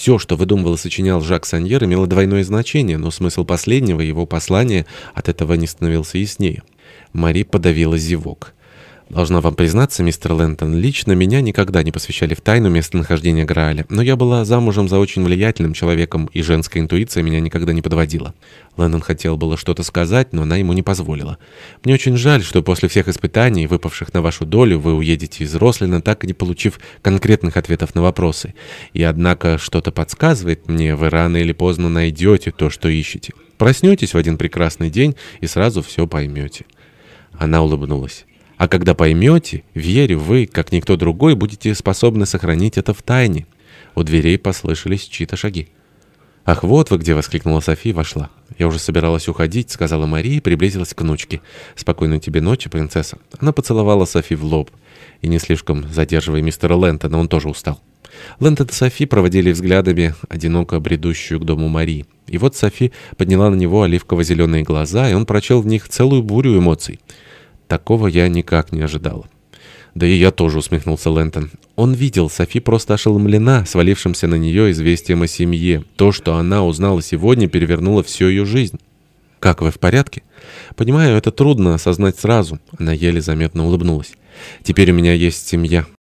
Все, что выдумывал и сочинял Жак Саньер, имело двойное значение, но смысл последнего, его послания, от этого не становился яснее. Мари подавила зевок. Должна вам признаться, мистер Лэнтон, лично меня никогда не посвящали в тайну местонахождения Грааля, но я была замужем за очень влиятельным человеком, и женская интуиция меня никогда не подводила. Лэндон хотел было что-то сказать, но она ему не позволила. Мне очень жаль, что после всех испытаний, выпавших на вашу долю, вы уедете из Рослина, так и не получив конкретных ответов на вопросы. И однако что-то подсказывает мне, вы рано или поздно найдете то, что ищете. Проснетесь в один прекрасный день и сразу все поймете. Она улыбнулась. А когда поймете, верю, вы, как никто другой, будете способны сохранить это в тайне. У дверей послышались чьи-то шаги. «Ах, вот вы где!» — воскликнула Софи и вошла. «Я уже собиралась уходить», — сказала Мария и приблизилась к внучке. «Спокойной тебе ночи, принцесса». Она поцеловала Софи в лоб. И не слишком задерживая мистера Лэнтона, он тоже устал. Лэнтон и Софи проводили взглядами одиноко бредущую к дому Марии. И вот Софи подняла на него оливково-зеленые глаза, и он прочел в них целую бурю эмоций. Такого я никак не ожидала. «Да и я тоже», — усмехнулся Лэнтон. Он видел, Софи просто ошеломлена свалившимся на нее известием о семье. То, что она узнала сегодня, перевернуло всю ее жизнь. «Как вы, в порядке?» «Понимаю, это трудно осознать сразу». Она еле заметно улыбнулась. «Теперь у меня есть семья».